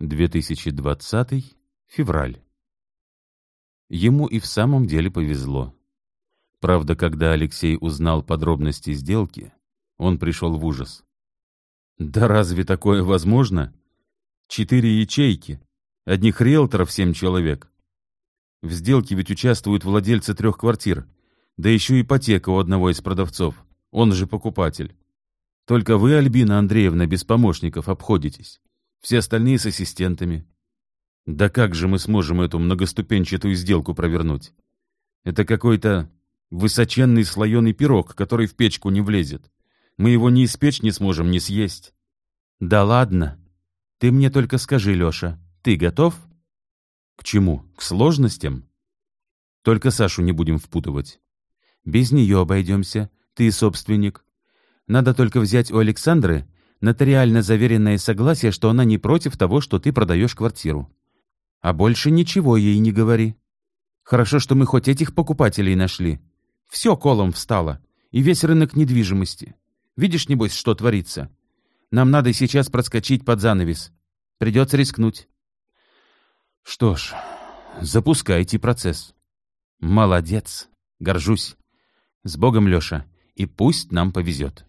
2020 февраль. Ему и в самом деле повезло. Правда, когда Алексей узнал подробности сделки, он пришел в ужас. Да разве такое возможно? Четыре ячейки, одних риэлторов семь человек. В сделке ведь участвуют владельцы трех квартир, да еще ипотека у одного из продавцов, он же покупатель. Только вы, Альбина Андреевна, без помощников обходитесь все остальные с ассистентами. Да как же мы сможем эту многоступенчатую сделку провернуть? Это какой-то высоченный слоеный пирог, который в печку не влезет. Мы его ни испечь не сможем, ни съесть. Да ладно. Ты мне только скажи, Леша, ты готов? К чему? К сложностям? Только Сашу не будем впутывать. Без нее обойдемся. Ты собственник. Надо только взять у Александры нотариально заверенное согласие, что она не против того, что ты продаешь квартиру. А больше ничего ей не говори. Хорошо, что мы хоть этих покупателей нашли. Все колом встало. И весь рынок недвижимости. Видишь, небось, что творится? Нам надо сейчас проскочить под занавес. Придется рискнуть. Что ж, запускайте процесс. Молодец. Горжусь. С Богом, Леша. И пусть нам повезет.